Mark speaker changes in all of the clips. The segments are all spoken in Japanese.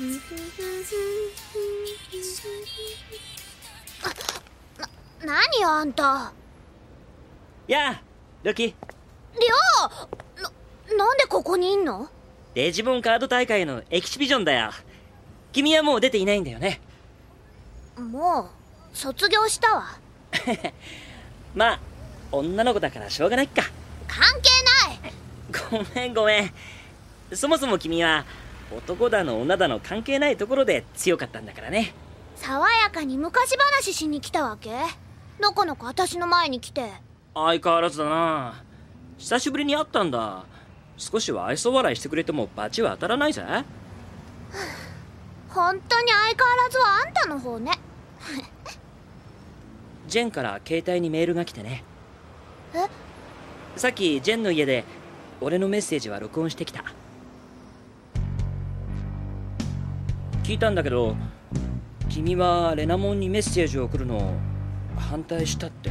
Speaker 1: な何よあんた。
Speaker 2: やあルキ。
Speaker 1: りょうななんでここにいんの？
Speaker 2: デジモンカード大会のエキシビジョンだよ。君はもう出ていないんだよね。
Speaker 1: もう卒業したわ。
Speaker 2: まあ女の子だからしょうがないっか。
Speaker 1: 関係ない。
Speaker 2: ごめんごめん。そもそも君は男だの女だの関係ないところで強かったんだからね。
Speaker 1: 爽やかに昔話しに来たわけ？のこのこ私の前に来て？
Speaker 2: 相変わらずだな。久しぶりに会ったんだ。少しは愛想笑いしてくれても罰は当たらないぜ。
Speaker 1: 本当に相変わらずはあんたの方ね。
Speaker 2: ジェンから携帯にメールが来てね。
Speaker 1: え？
Speaker 2: さっきジェンの家で俺のメッセージは録音してきた聞いたんだけど君はレナモンにメッセージを送るのを反対したって。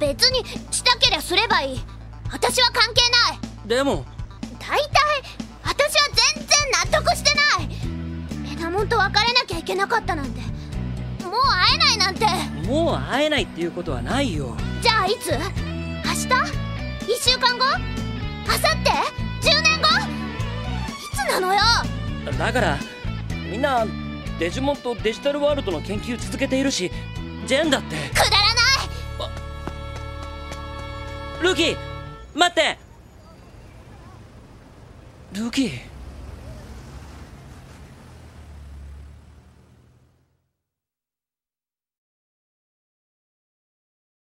Speaker 1: 別にしたけりゃすればいい。私は関係ない。
Speaker 2: でも
Speaker 1: 大体私は全然納得してない。レナモンと別れなきゃいけなかったなんて。もう会えないなんて。
Speaker 2: もう会えないっていうことはないよ。
Speaker 1: じゃあいつ？明日 ?1 週間後？明後日 ?10 年後？いつなのよ？
Speaker 2: だからみんなデジモンとデジタルワールドの研究続けているしジェンだって。
Speaker 1: くだらない！
Speaker 2: ルーキー待って。ルーキー？